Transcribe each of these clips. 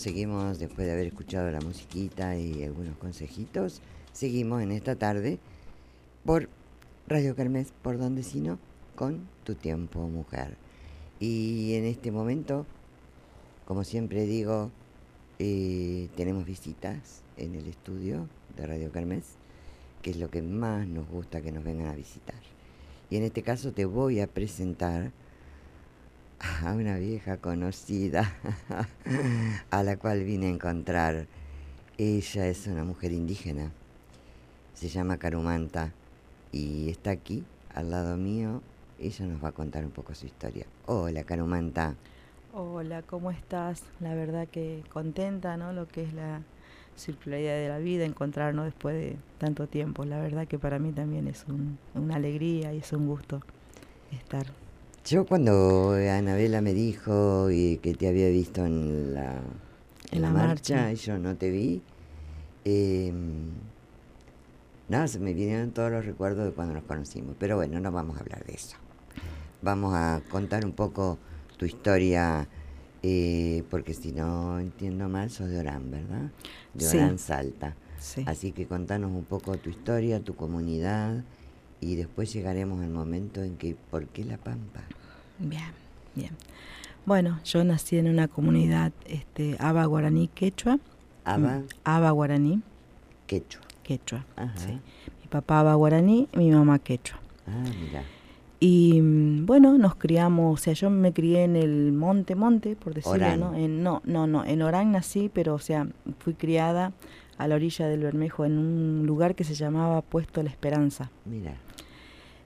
seguimos, después de haber escuchado la musiquita y algunos consejitos, seguimos en esta tarde por Radio Kermés, por donde sino, con Tu Tiempo Mujer. Y en este momento, como siempre digo, eh, tenemos visitas en el estudio de Radio Kermés, que es lo que más nos gusta que nos vengan a visitar. Y en este caso te voy a presentar a una vieja conocida a la cual vine a encontrar. Ella es una mujer indígena, se llama Carumanta y está aquí al lado mío. Ella nos va a contar un poco su historia. Hola Carumanta. Hola, ¿cómo estás? La verdad que contenta, ¿no? Lo que es la circularidad de la vida, encontrarnos después de tanto tiempo. La verdad que para mí también es una alegría y es un gusto estar yo cuando Anabela me dijo que te había visto en la, en la, marcha, y yo no te vi, eh, nada, se me vinieron todos los recuerdos de cuando nos conocimos. Pero bueno, no vamos a hablar de eso. Vamos a contar un poco tu historia, eh, porque si no entiendo mal, sos de Orán, ¿verdad? De Orán Salta. Así que contanos un poco tu historia, tu comunidad y después llegaremos al momento en que, ¿por qué La Pampa? Bien, bien. Bueno, yo nací en una comunidad este, Aba Guaraní Quechua. Aba. Mm, Aba Guaraní. Quechua. Quechua, sí. Mi papá Aba Guaraní y mi mamá Quechua. Ah, mira. Y mm, bueno, nos criamos, o sea, yo me crié en el monte, monte, por decirlo, ¿no? En, no, no, no, en Orán nací, pero o sea, fui criada a la orilla del Bermejo en un lugar que se llamaba Puesto La Esperanza. Mira.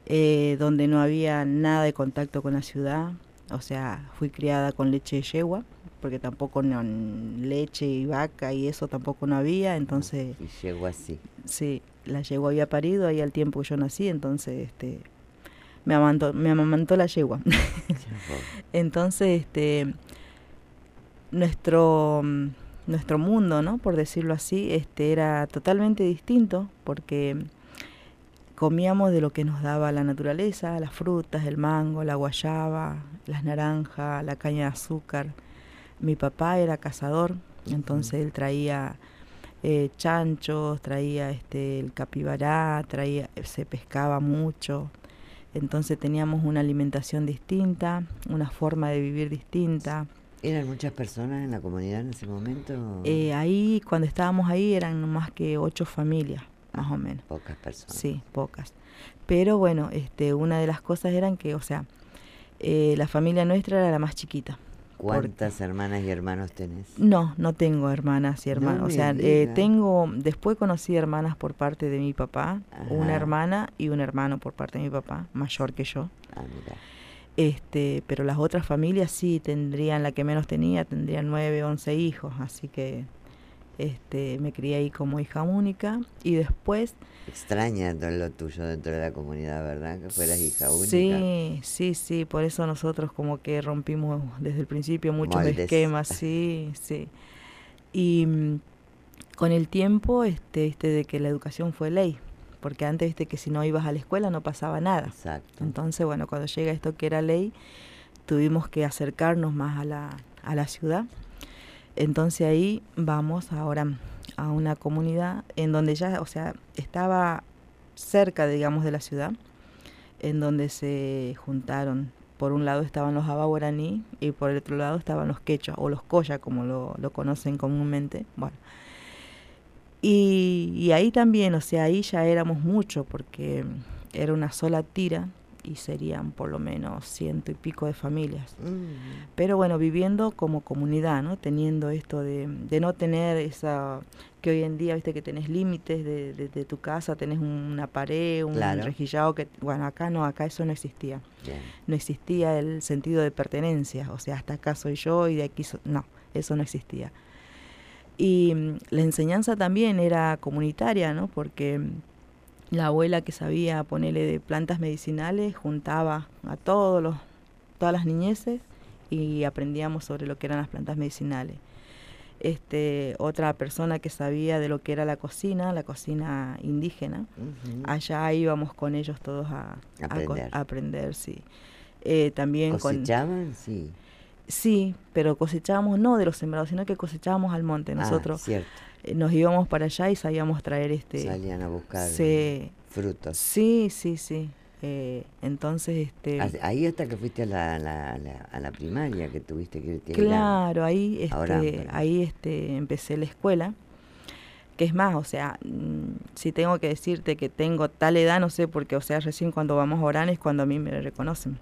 Eh, donde no había nada de contacto con la ciudad. O sea, fui criada con leche de yegua, porque tampoco no, leche y vaca y eso tampoco no había, entonces... Y yegua sí. Sí, la yegua había parido ahí al tiempo que yo nací, entonces este me amamantó, me amamantó la yegua. entonces, este nuestro nuestro mundo, ¿no? Por decirlo así, este era totalmente distinto porque comíamos de lo que nos daba la naturaleza, las frutas, el mango, la guayaba, las naranjas, la caña de azúcar. Mi papá era cazador, entonces él traía eh, chanchos, traía este el capibará, traía, se pescaba mucho. Entonces teníamos una alimentación distinta, una forma de vivir distinta. ¿Eran muchas personas en la comunidad en ese momento? Eh, ahí, cuando estábamos ahí, eran más que ocho familias más o menos. Pocas personas. Sí, pocas. Pero bueno, este, una de las cosas eran que, o sea, eh, la familia nuestra era la más chiquita. ¿Cuántas hermanas y hermanos tenés? No, no tengo hermanas y hermanos. o sea, eh, tengo, después conocí hermanas por parte de mi papá, una hermana y un hermano por parte de mi papá, mayor que yo. Ah, mira. Este, pero las otras familias sí tendrían, la que menos tenía, tendrían nueve, once hijos, así que este, me crié ahí como hija única y después... Extraña todo lo tuyo dentro de la comunidad, ¿verdad? Que fueras hija única. Sí, sí, sí, por eso nosotros como que rompimos desde el principio muchos esquemas, sí, sí. Y mm, con el tiempo, este, viste, de que la educación fue ley, porque antes, viste, que si no ibas a la escuela no pasaba nada. Exacto. Entonces, bueno, cuando llega esto que era ley, tuvimos que acercarnos más a la, a la ciudad entonces ahí vamos ahora a una comunidad en donde ya, o sea, estaba cerca, digamos, de la ciudad, en donde se juntaron. Por un lado estaban los abaguaraní y por el otro lado estaban los quechua o los coya, como lo, lo conocen comúnmente. Bueno. Y, y ahí también, o sea, ahí ya éramos mucho porque era una sola tira y serían por lo menos ciento y pico de familias. Mm. Pero bueno, viviendo como comunidad, ¿no? Teniendo esto de, de, no tener esa, que hoy en día, viste que tenés límites de, de, tu casa, tenés una pared, un rejillado, que, bueno, acá no, acá eso no existía. No existía el sentido de pertenencia, o sea, hasta acá soy yo y de aquí, no, eso no existía. Y mm, la enseñanza también era comunitaria, ¿no? Porque la abuela que sabía ponerle de plantas medicinales juntaba a todos los, todas las niñeces y aprendíamos sobre lo que eran las plantas medicinales. Este, otra persona que sabía de lo que era la cocina, la cocina indígena, allá íbamos con ellos todos a, aprender. sí. Eh, también ¿Cosechaban? sí. Sí, pero cosechábamos no de los sembrados, sino que cosechábamos al monte. Ah, Nosotros. Eh, nos íbamos para allá y sabíamos traer este... Salían a buscar frutos. Sí, sí, sí. Eh, entonces, este... Ahí hasta que fuiste a la, a la primaria, que tuviste que irte Claro, ahí, este, ahí este, empecé la escuela. Que es más, o sea, mm, si tengo que decirte que tengo tal edad, no sé, porque, o sea, recién cuando vamos a orar es cuando a mí me reconocen.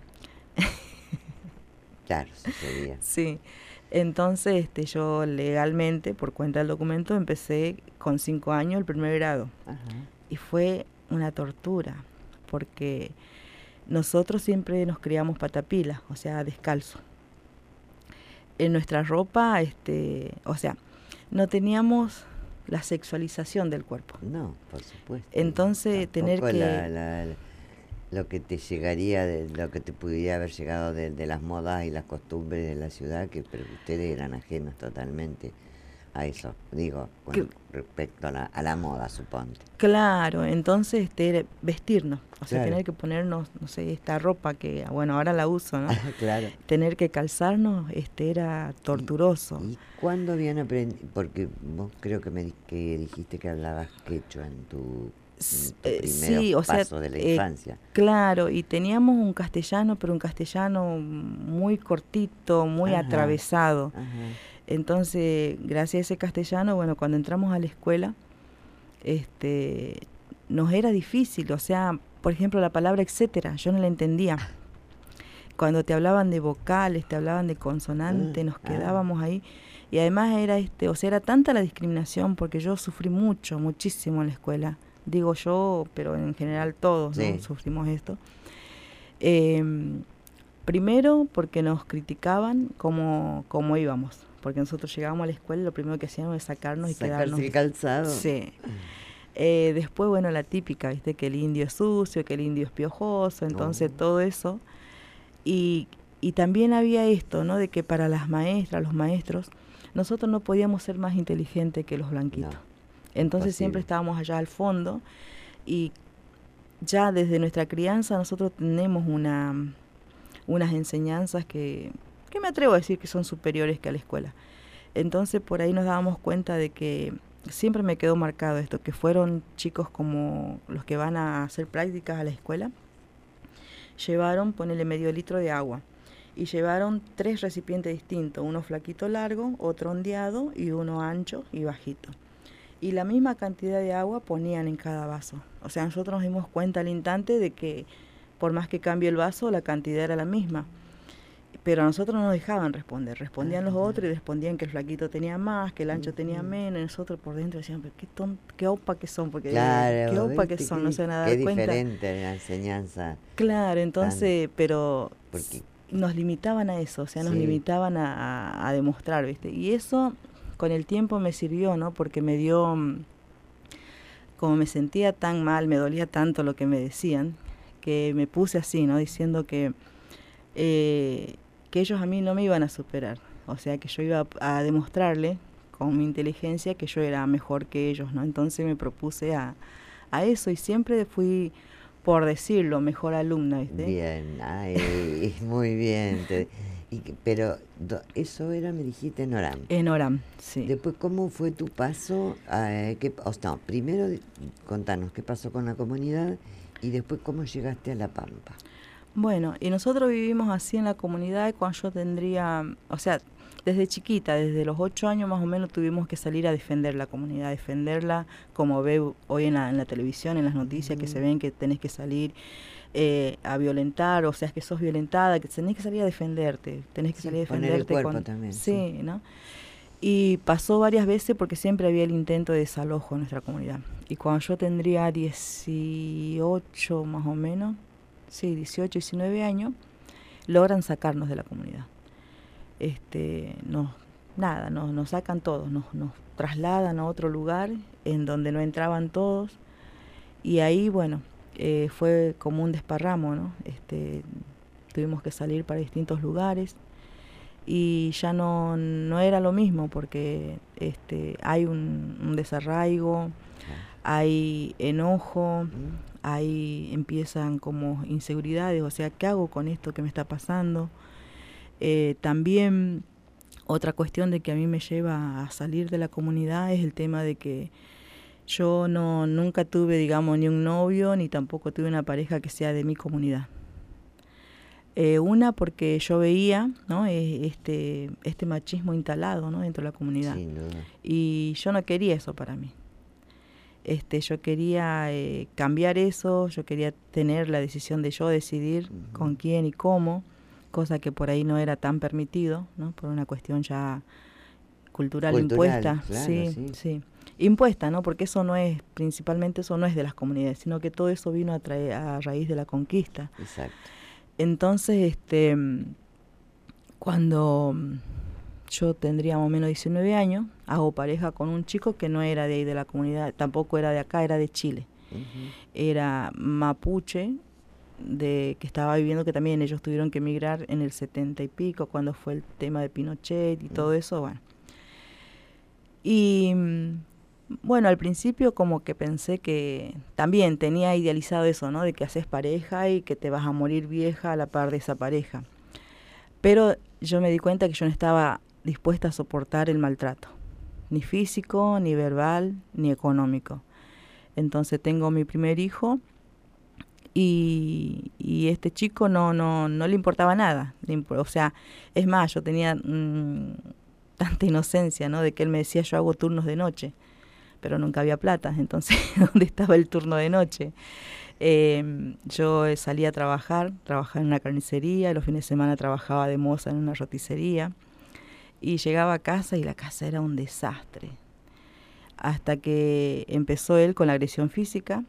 Claro, sí sería. Sí. Entonces, este, yo legalmente, por cuenta del documento, empecé con cinco años el primer grado. Y fue una tortura, porque nosotros siempre nos criamos patapilas, o sea, descalzo. En nuestra ropa, este, o sea, no teníamos la sexualización del cuerpo. No, por supuesto. Entonces, tener que lo que te llegaría, de, lo que te pudiera haber llegado de, las modas y las costumbres de la ciudad, que pero ustedes eran ajenos totalmente a eso, digo, con respecto a la, a la moda, suponte. Claro, entonces este, vestirnos, o sea, tener que ponernos, no sé, esta ropa que, bueno, ahora la uso, ¿no? claro. Tener que calzarnos, este, era torturoso. ¿Y, cuándo habían aprendido? Porque vos creo que me que dijiste que hablabas quechua en tu sí, o sea, de la eh, infancia. Claro, y teníamos un castellano, pero un castellano muy cortito, muy atravesado. Entonces, gracias a ese castellano, bueno, cuando entramos a la escuela, este, nos era difícil, o sea, por ejemplo, la palabra etcétera, yo no la entendía. Cuando te hablaban de vocales, te hablaban de consonantes, ah, nos ah. quedábamos ahí. Y además era este, o sea, era tanta la discriminación porque yo sufrí mucho, muchísimo en la escuela digo yo, pero en general todos sufrimos esto. Em, primero porque nos criticaban cómo, cómo íbamos, porque nosotros llegábamos a la escuela y lo primero que hacíamos es sacarnos y quedarnos. el calzado. Sí. Eh, después, bueno, la típica, ¿viste? Que el indio es sucio, que el indio es piojoso, entonces todo eso. Y, y también había esto, ¿no? De que para las maestras, los maestros, nosotros no podíamos ser más inteligentes que los blanquitos. Entonces siempre estábamos allá al fondo y ya desde nuestra crianza nosotros tenemos una, unas enseñanzas que, que me atrevo a decir que son superiores que a la escuela. Entonces por ahí nos dábamos cuenta de que siempre me quedó marcado esto, que fueron chicos como los que van a hacer prácticas a la escuela, llevaron, ponele medio litro de agua, y llevaron tres recipientes distintos, uno flaquito largo, otro ondeado y uno ancho y bajito y la misma cantidad de agua ponían en cada vaso. O sea, nosotros nos dimos cuenta al instante de que por más que cambie el vaso, la cantidad era la misma. Pero a nosotros no nos dejaban responder, respondían los otros y respondían que el flaquito tenía más, que el ancho tenía menos, y nosotros por dentro decíamos, qué, qué opa que son, porque qué opa que son, no se nada qué cuenta. diferente la enseñanza. Claro, entonces, pero nos limitaban a eso, o sea, nos limitaban a, a demostrar, ¿viste? Y eso con el tiempo me sirvió, ¿no? Porque me dio, mm, como me sentía tan mal, me dolía tanto lo que me decían, que me puse así, ¿no? Diciendo que, eh, que ellos a mí no me iban a superar. O sea, que yo iba a, demostrarle con mi inteligencia que yo era mejor que ellos, ¿no? Entonces me propuse a, a eso y siempre fui por decirlo, mejor alumna, ¿viste? Bien, ay, muy bien pero eso era, me dijiste, en Oram. En Oram, sí. Después, ¿cómo fue tu paso? qué, no, primero contanos qué pasó con la comunidad y después cómo llegaste a La Pampa. Bueno, y nosotros vivimos así en la comunidad cuando yo tendría, o sea, desde chiquita, desde los ocho años más o menos tuvimos que salir a defender la comunidad, defenderla, como ve hoy en la, en la televisión, en las noticias que se ven que tenés que salir eh, a violentar, o sea, que sos violentada, que tenés que salir a defenderte, tenés que salir a defenderte. con, también. Sí, ¿no? Y pasó varias veces porque siempre había el intento de desalojo en nuestra comunidad. Y cuando yo tendría 18 más o menos, sí, 18, 19 años, logran sacarnos de la comunidad. Este, nos, nada, nos, nos sacan todos, nos, nos trasladan a otro lugar en donde no entraban todos. Y ahí, bueno, eh, fue como un desparramo, ¿no? Este, tuvimos que salir para distintos lugares y ya no, no era lo mismo porque este, hay un, desarraigo, hay enojo, ahí empiezan como inseguridades, o sea, ¿qué hago con esto que me está pasando? Eh, también otra cuestión de que a mí me lleva a salir de la comunidad es el tema de que yo no nunca tuve, digamos, ni un novio ni tampoco tuve una pareja que sea de mi comunidad. Eh, una porque yo veía ¿no? este, este machismo instalado ¿no? dentro de la comunidad. Y yo no quería eso para mí. Este, yo quería eh, cambiar eso, yo quería tener la decisión de yo decidir con quién y cómo, cosa que por ahí no era tan permitido, ¿no? por una cuestión ya cultural, impuesta. sí, sí, Impuesta, ¿no? Porque eso no es, principalmente eso no es de las comunidades, sino que todo eso vino a, traer, a raíz de la conquista. Exacto. Entonces, este, cuando yo tendría más o menos 19 años, hago pareja con un chico que no era de ahí de la comunidad, tampoco era de acá, era de Chile. Era mapuche, de que estaba viviendo, que también ellos tuvieron que emigrar en el 70 y pico, cuando fue el tema de Pinochet y todo eso, bueno. Y bueno, al principio como que pensé que también tenía idealizado eso, ¿no? De que haces pareja y que te vas a morir vieja a la par de esa pareja. Pero yo me di cuenta que yo no estaba dispuesta a soportar el maltrato, ni físico, ni verbal, ni económico. Entonces tengo mi primer hijo y, y este chico no, no, no le importaba nada. O sea, es más, yo tenía mm, tanta inocencia, ¿no? De que él me decía yo hago turnos de noche pero nunca había plata, entonces, ¿dónde estaba el turno de noche? Em, yo salía a trabajar, trabajaba en una carnicería, los fines de semana trabajaba de moza en una roticería, y llegaba a casa y la casa era un desastre. Hasta que empezó él con la agresión física,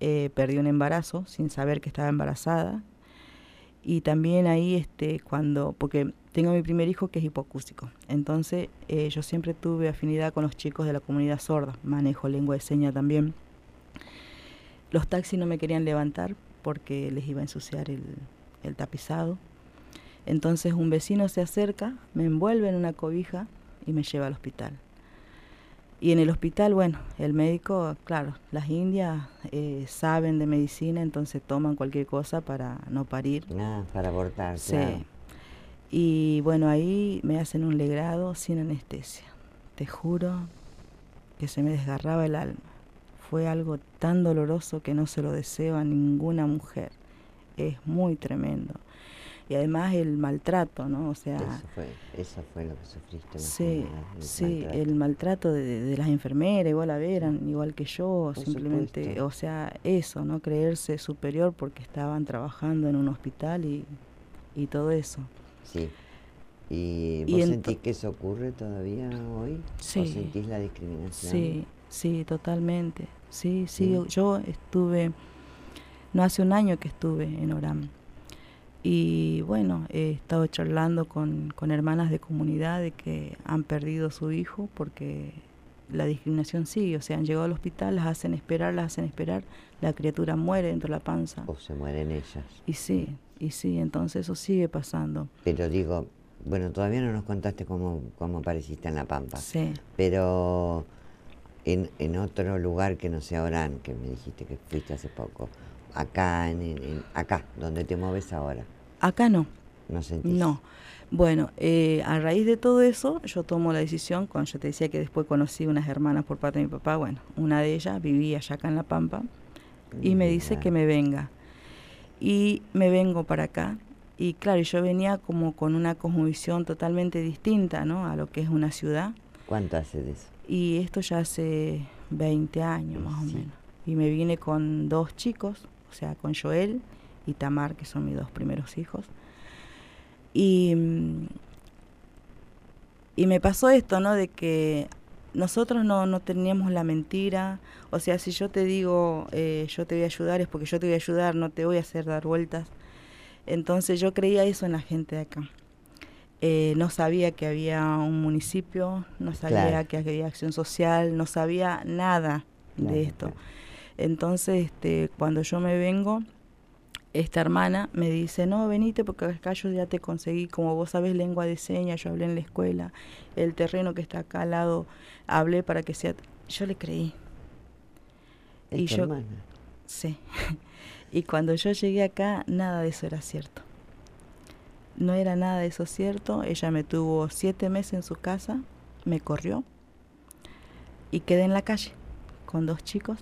eh, perdió un embarazo sin saber que estaba embarazada, y también ahí este cuando porque tengo mi primer hijo que es hipocústico entonces eh, yo siempre tuve afinidad con los chicos de la comunidad sorda manejo lengua de señas también. Los taxis no me querían levantar porque les iba a ensuciar el, el tapizado. Entonces un vecino se acerca me envuelve en una cobija y me lleva al hospital y en el hospital, bueno, el médico, claro, las indias eh, saben de medicina, entonces toman cualquier cosa para no parir. Ah, para abortar, sí. Y bueno, ahí me hacen un legrado sin anestesia. Te juro que se me desgarraba el alma. Fue algo tan doloroso que no se lo deseo a ninguna mujer. Es muy tremendo y además el maltrato, ¿no? O sea... Eso fue, eso fue lo que sufriste. Sí, sí, el maltrato de, las enfermeras, igual a ver, igual que yo, simplemente, o sea, eso, ¿no? Creerse superior porque estaban trabajando en un hospital y, y todo eso. Sí. ¿Y vos sentís que eso ocurre todavía hoy? Sí. ¿O sentís la discriminación? Sí, sí, totalmente. Sí, sí, yo estuve, no hace un año que estuve en Oram y bueno, he estado charlando con, con hermanas de comunidad de que han perdido su hijo porque la discriminación sigue, o sea, han llegado al hospital, las hacen esperar, las hacen esperar, la criatura muere dentro de la panza. O se mueren ellas. Y sí, y sí, entonces eso sigue pasando. Pero digo, bueno, todavía no nos contaste cómo, cómo apareciste en La Pampa. Sí. Pero en, en otro lugar que no sea Orán, que me dijiste que fuiste hace poco, acá, en, acá, donde te mueves ahora? Acá no. ¿No sentís? No. Bueno, eh, a raíz de todo eso, yo tomo la decisión, cuando yo te decía que después conocí unas hermanas por parte de mi papá, bueno, una de ellas vivía allá acá en La Pampa, y me dice que me venga. Y me vengo para acá, y claro, yo venía como con una cosmovisión totalmente distinta, ¿no? A lo que es una ciudad. ¿Cuánto hace de eso? Y esto ya hace 20 años más o menos. Y me vine con dos chicos, o sea, con Joel y Tamar, que son mis dos primeros hijos. Y, y me pasó esto, ¿no? De que nosotros no, no teníamos la mentira, o sea, si yo te digo, eh, yo te voy a ayudar, es porque yo te voy a ayudar, no te voy a hacer dar vueltas. Entonces yo creía eso en la gente de acá. Eh, no sabía que había un municipio, no sabía que había acción social, no sabía nada de esto. Entonces, este, cuando yo me vengo, esta hermana me dice, no, venite porque acá yo ya te conseguí, como vos sabés lengua de señas, yo hablé en la escuela, el terreno que está acá al lado, hablé para que sea... Yo le creí. y yo, hermana? Sí. y cuando yo llegué acá, nada de eso era cierto. no era nada de eso cierto. Ella me tuvo siete meses en su casa, me corrió y quedé en la calle con dos chicos.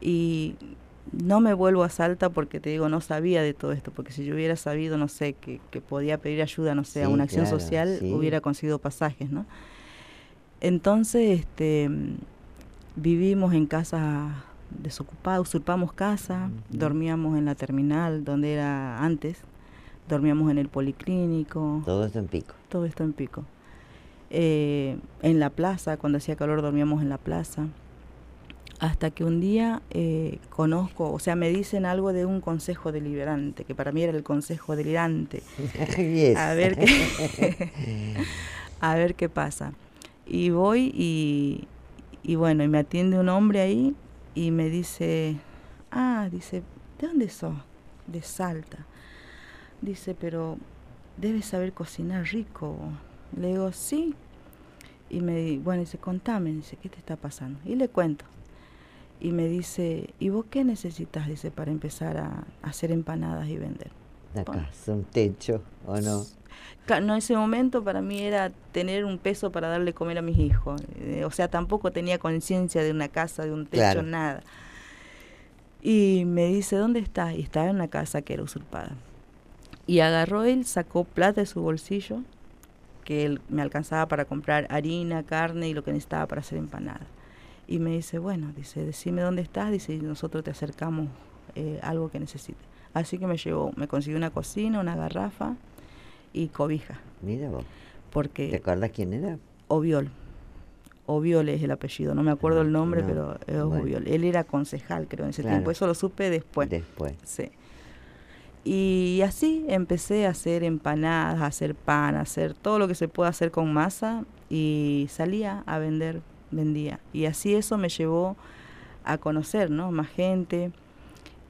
Y no me vuelvo a Salta porque te digo, no sabía de todo esto, porque si yo hubiera sabido, no sé, que, podía pedir ayuda, no sé, a una acción social, hubiera conseguido pasajes, ¿no? Entonces, este, vivimos en casa desocupada, usurpamos casa, dormíamos en la terminal donde era antes, dormíamos en el policlínico. Todo esto en pico. Todo esto en pico. Eh, en la plaza, cuando hacía calor dormíamos en la plaza. Hasta que un día eh, conozco, o sea, me dicen algo de un consejo deliberante, que para mí era el consejo delirante. A ver qué, a ver qué pasa. Y voy y, y bueno, y me atiende un hombre ahí y me dice, ah, dice, ¿de dónde sos? De Salta. Dice, pero debes saber cocinar rico. Le digo, sí. Y me bueno, dice, contame, dice, ¿qué te está pasando? Y le cuento. Y me dice, ¿y vos qué necesitas? Dice, para empezar a, hacer empanadas y vender. La casa, un techo, ¿o no? No, en ese momento para mí era tener un peso para darle comer a mis hijos. Eh, o sea, tampoco tenía conciencia de una casa, de un techo, nada. Y me dice, ¿dónde estás? Y estaba en una casa que era usurpada. Y agarró él, sacó plata de su bolsillo, que él me alcanzaba para comprar harina, carne y lo que necesitaba para hacer empanada. Y me dice, bueno, dice, decime dónde estás, dice, y nosotros te acercamos eh, algo que necesites. Así que me llevó, me consiguió una cocina, una garrafa, y Cobija. Mira vos. Porque ¿Te acuerdas quién era? Oviol. Oviol es el apellido, no me acuerdo el nombre, pero es Oviol. Él era concejal, creo, en ese tiempo. Eso lo supe después. Después. Sí. Y así empecé a hacer empanadas, a hacer pan, a hacer todo lo que se puede hacer con masa y salía a vender, vendía. Y así eso me llevó a conocer, ¿no? Más gente.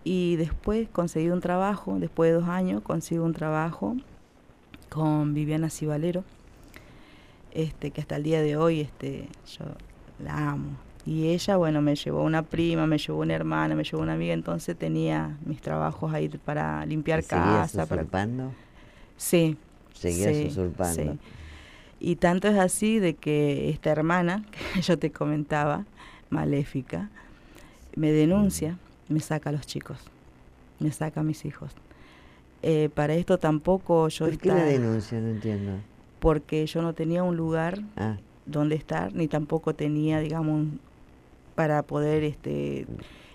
Y después conseguí un trabajo, después de dos años consigo un trabajo con Viviana Cibalero, este, que hasta el día de hoy este, yo la amo. Y ella, bueno, me llevó una prima, me llevó una hermana, me llevó una amiga, entonces tenía mis trabajos ahí para limpiar casa. usurpando? Sí. Seguías usurpando. Y tanto es así de que esta hermana, que yo te comentaba, maléfica, me denuncia, me saca a los chicos, me saca a mis hijos. Eh, para esto tampoco yo... ¿Por qué la denuncia? No entiendo. Porque yo no tenía un lugar ah. donde estar, ni tampoco tenía, digamos, para poder este,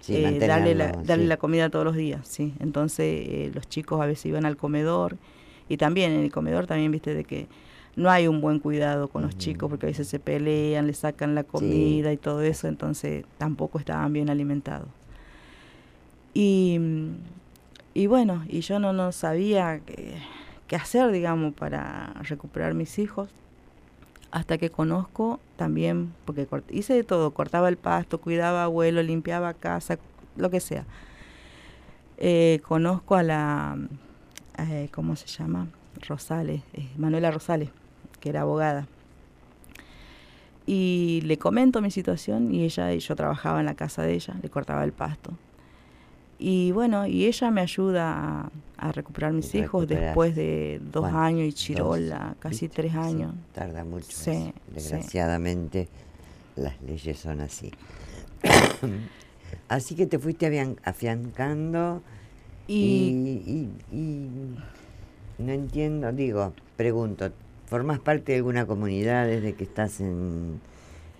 eh, darle, la, darle la comida todos los días. sí Entonces eh, los chicos a veces iban al comedor y también en el comedor también, viste, de que no hay un buen cuidado con los chicos porque a veces se pelean, le sacan la comida y todo eso, entonces tampoco estaban bien alimentados. Y y bueno, y yo no, no sabía qué, hacer, digamos, para recuperar mis hijos, hasta que conozco también, porque hice de todo, cortaba el pasto, cuidaba abuelo, limpiaba casa, lo que sea. Eh, conozco a la, eh, ¿cómo se llama? Rosales, eh, Manuela Rosales, que era abogada. Y le comento mi situación y ella, yo trabajaba en la casa de ella, le cortaba el pasto. Y bueno, y ella me ayuda a, recuperar mis hijos después de dos años y Chirola, casi tres años. tarda mucho. Desgraciadamente las leyes son así. así que te fuiste afiancando y, y, no entiendo, digo, pregunto, ¿formas parte de alguna comunidad desde que estás en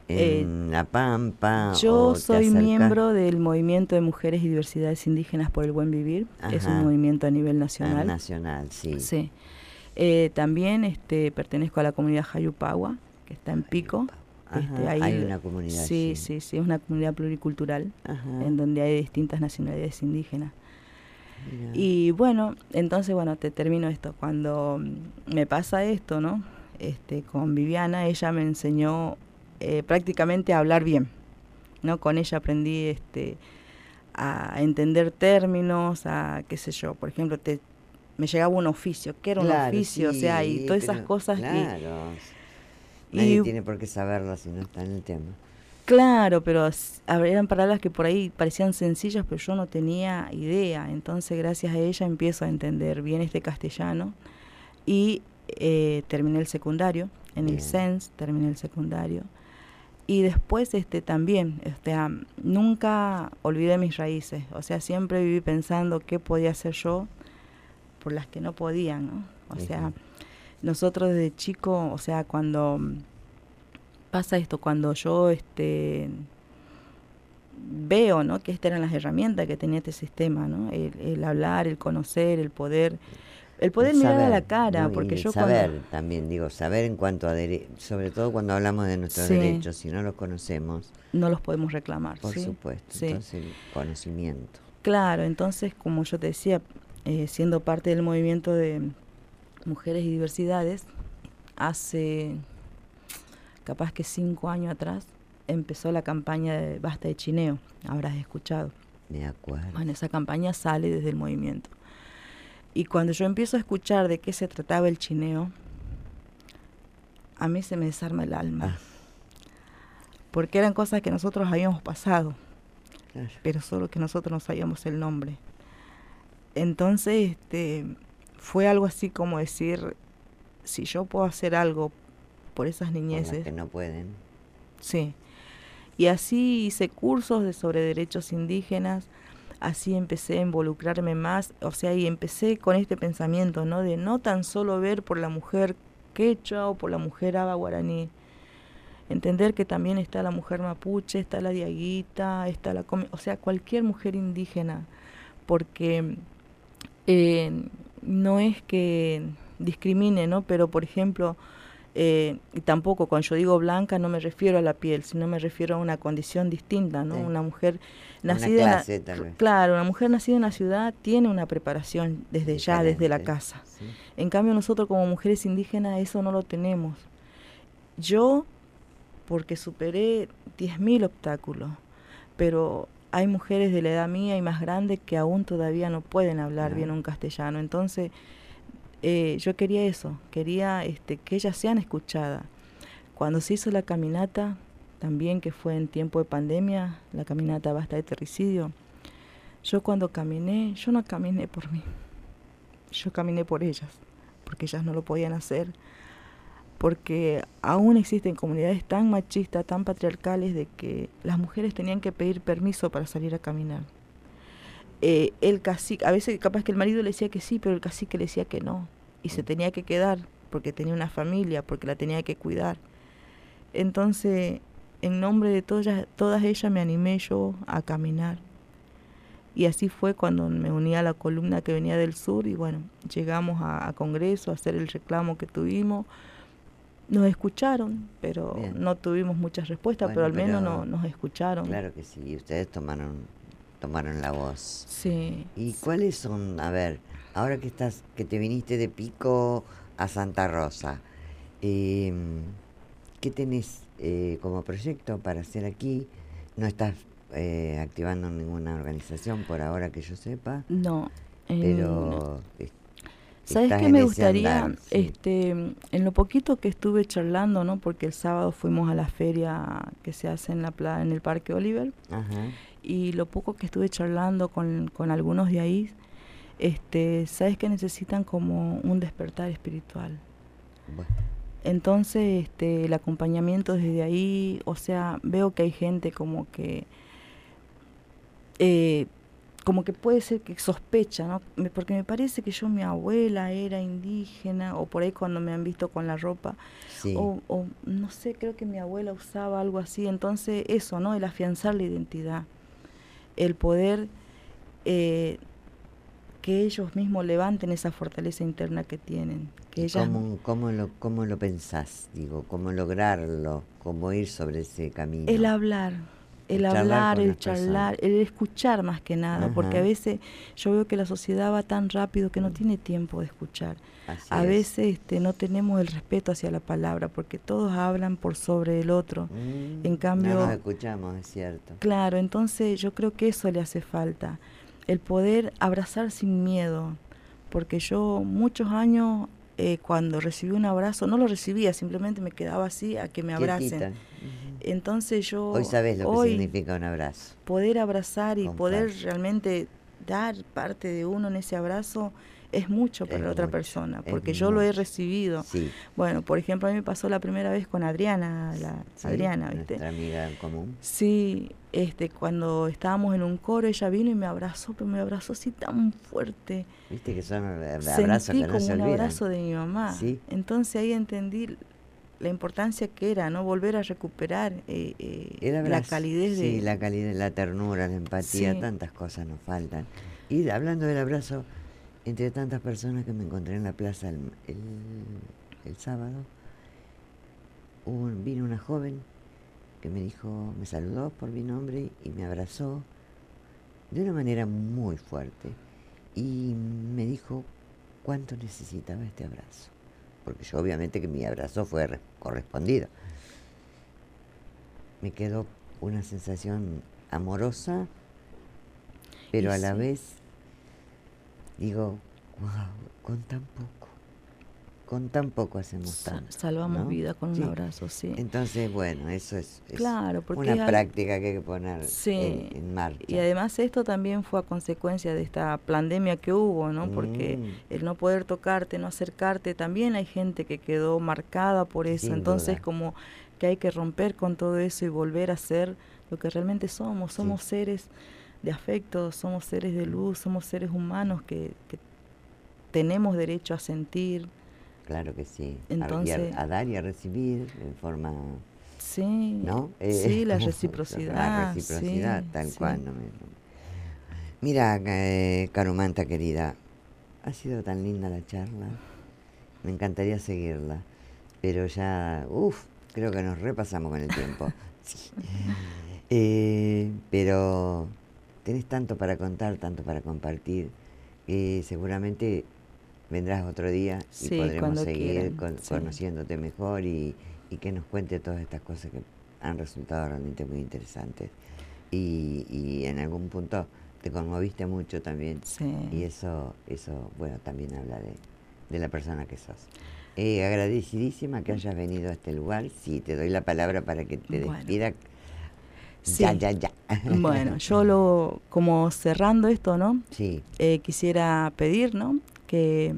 en eh, La Pampa? Yo soy miembro del Movimiento de Mujeres y Diversidades Indígenas por el Buen Vivir. Es un movimiento a nivel nacional. nacional, sí. Sí. Eh, también este, pertenezco a la comunidad Jayupagua, que está en Pico. Este, hay una comunidad. Sí, sí, sí, es una comunidad pluricultural en donde hay distintas nacionalidades indígenas. Y bueno, entonces, bueno, te termino esto. Cuando me pasa esto, ¿no? Este, con Viviana, ella me enseñó eh, prácticamente a hablar bien. ¿no? Con ella aprendí este, a entender términos, a qué sé yo, por ejemplo, te, me llegaba un oficio, ¿qué era un oficio? o sea, y todas esas cosas claro. Nadie tiene por qué saberlo si no está en el tema. Claro, pero eran palabras que por ahí parecían sencillas, pero yo no tenía idea. Entonces, gracias a ella empiezo a entender bien este castellano y eh, terminé el secundario, en el CENS terminé el secundario. Y después este también, o sea, nunca olvidé mis raíces, o sea, siempre viví pensando qué podía hacer yo por las que no podía, ¿no? O sea, nosotros desde chico, o sea, cuando pasa esto, cuando yo este veo, ¿no? Que estas eran las herramientas que tenía este sistema, ¿no? El, hablar, el conocer, el poder, el poder mirar a la cara, porque yo saber también digo saber en cuanto a sobre todo cuando hablamos de nuestros derechos, si no los conocemos, no los podemos reclamar. Por supuesto, entonces el conocimiento. Claro, entonces como yo te decía, eh, siendo parte del movimiento de mujeres y diversidades, hace capaz que cinco años atrás empezó la campaña de Basta de Chineo, habrás escuchado. De acuerdo. Bueno, esa campaña sale desde el movimiento. Y cuando yo empiezo a escuchar de qué se trataba el chineo, a mí se me desarma el alma. Ah. Porque eran cosas que nosotros habíamos pasado, pero solo que nosotros no sabíamos el nombre. Entonces, este, fue algo así como decir, si yo puedo hacer algo por esas niñeces. que no pueden. Sí. Y así hice cursos de sobre derechos indígenas, así empecé a involucrarme más, o sea, y empecé con este pensamiento, ¿no? De no tan solo ver por la mujer quechua o por la mujer aba guaraní, entender que también está la mujer mapuche, está la diaguita, está la... O sea, cualquier mujer indígena, porque eh, no es que discrimine, ¿no? Pero, por ejemplo, eh, y tampoco cuando yo digo blanca no me refiero a la piel, sino me refiero a una condición distinta, ¿no? Una mujer nacida en claro, una mujer nacida en la ciudad tiene una preparación desde ya, desde la casa. En cambio nosotros como mujeres indígenas eso no lo tenemos. Yo porque superé 10.000 obstáculos, pero hay mujeres de la edad mía y más grandes que aún todavía no pueden hablar bien un castellano. Entonces, eh, yo quería eso, quería este, que ellas sean escuchadas. Cuando se hizo la caminata, también que fue en tiempo de pandemia, la caminata Basta de Terricidio, yo cuando caminé, yo no caminé por mí, yo caminé por ellas, porque ellas no lo podían hacer, porque aún existen comunidades tan machistas, tan patriarcales, de que las mujeres tenían que pedir permiso para salir a caminar. Eh, el cacique, a veces capaz que el marido le decía que sí, pero el cacique le decía que no, y se tenía que quedar porque tenía una familia, porque la tenía que cuidar. Entonces, en nombre de todas, todas ellas me animé yo a caminar. Y así fue cuando me uní a la columna que venía del sur y bueno, llegamos a Congreso a hacer el reclamo que tuvimos nos escucharon, pero no tuvimos muchas respuestas, pero al menos no, nos escucharon. Claro que sí, ustedes tomaron tomaron la voz. Sí. ¿Y cuáles son, a ver, ahora que estás que te viniste de Pico a Santa Rosa, eh, ¿qué tenés eh, como proyecto para hacer aquí? ¿No estás eh, activando ninguna organización por ahora que yo sepa? No. Pero ¿Sabes qué me gustaría? este, en lo poquito que estuve charlando, ¿no? Porque el sábado fuimos a la feria que se hace en la en el Parque Oliver. Y lo poco que estuve charlando con, con algunos de ahí, este, sabes que necesitan como un despertar espiritual. Entonces, este, el acompañamiento desde ahí, o sea, veo que hay gente como que eh, como que puede ser que sospecha, ¿no? Porque me parece que yo, mi abuela era indígena, o por ahí cuando me han visto con la ropa, o, o, no sé, creo que mi abuela usaba algo así. Entonces, eso, ¿no? El afianzar la identidad, el poder eh, que ellos mismos levanten esa fortaleza interna que tienen. Que ¿Cómo, cómo, lo, ¿Cómo lo pensás? Digo, ¿cómo lograrlo? ¿Cómo ir sobre ese camino? El hablar el hablar, el charlar, el escuchar más que nada, porque a veces yo veo que la sociedad va tan rápido que no mm. tiene tiempo de escuchar. a veces este, no tenemos el respeto hacia la palabra, porque todos hablan por sobre el otro. Mm, en cambio, no nos escuchamos, es cierto. Claro, entonces yo creo que eso le hace falta, el poder abrazar sin miedo, porque yo muchos años eh, cuando recibí un abrazo, no lo recibía, simplemente me quedaba así a que me abracen. Entonces yo... Hoy sabes lo que significa un abrazo. Poder abrazar y poder realmente dar parte de uno en ese abrazo es mucho para la otra persona, porque yo lo he recibido. Bueno, por ejemplo, a mí me pasó la primera vez con Adriana, la Adriana, ¿viste? Nuestra amiga en común. Sí, este, cuando estábamos en un coro, ella vino y me abrazó, pero me abrazó así tan fuerte. Viste que son abrazos Sentí que no como se un olvidan. abrazo de mi mamá. Entonces ahí entendí la importancia que era, ¿no? Volver a recuperar eh, eh, la calidez de... Sí, la calidez, la ternura, la empatía, tantas cosas nos faltan. Y hablando del abrazo, entre tantas personas que me encontré en la plaza el, el, sábado, un, vino una joven que me dijo, me saludó por mi nombre y me abrazó de una manera muy fuerte y me dijo cuánto necesitaba este abrazo porque yo obviamente que mi abrazo fue correspondido. Me quedó una sensación amorosa, pero a la vez digo, wow, con tan poco con tan poco hacemos tanto. Salvamos vida con un abrazo, sí. Entonces, bueno, eso es, claro, una práctica que hay que poner en, marcha. Y además esto también fue a consecuencia de esta pandemia que hubo, ¿no? Porque mm. el no poder tocarte, no acercarte, también hay gente que quedó marcada por eso. Entonces, como que hay que romper con todo eso y volver a ser lo que realmente somos. Somos seres de afecto, somos seres de luz, somos seres humanos que, que tenemos derecho a sentir, Claro que sí. Entonces, a, dar y a recibir en forma... Sí, ¿no? sí, la reciprocidad. La reciprocidad, tal cual. Mira, eh, Carumanta querida, ha sido tan linda la charla. Me encantaría seguirla. Pero ya, uff, creo que nos repasamos con el tiempo. Eh, pero tenés tanto para contar, tanto para compartir, que seguramente vendrás otro día y podremos seguir conociéndote mejor y, que nos cuente todas estas cosas que han resultado realmente muy interesantes. Y, en algún punto te conmoviste mucho también. Y eso, eso bueno, también habla de, la persona que sos. Eh, agradecidísima que hayas venido a este lugar. Sí, te doy la palabra para que te despida. Ya, ya, ya. Bueno, yo lo, como cerrando esto, ¿no? Sí. Eh, quisiera pedir, ¿no? Que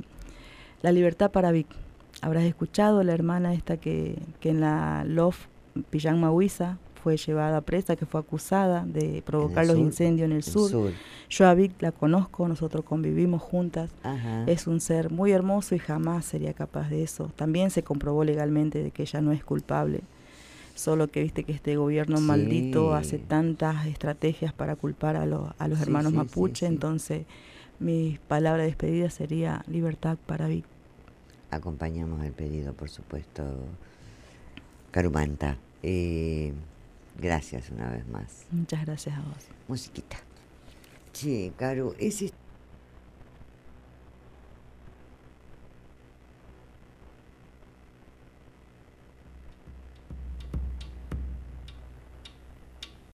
la libertad para Vic. Habrás escuchado la hermana esta que, que en la LOF Pillán Mahuiza fue llevada presa, que fue acusada de provocar los incendios en el, sur. Yo a Vic la conozco, nosotros convivimos juntas. Es un ser muy hermoso y jamás sería capaz de eso. También se comprobó legalmente de que ella no es culpable. Solo que viste que este gobierno maldito hace tantas estrategias para culpar a, los a los hermanos mapuche, entonces mi palabra de despedida sería libertad para Vic. Acompañamos el pedido, por supuesto, Carumanta. Eh, gracias una vez más. Muchas gracias a vos. Musiquita. Sí, Caru, es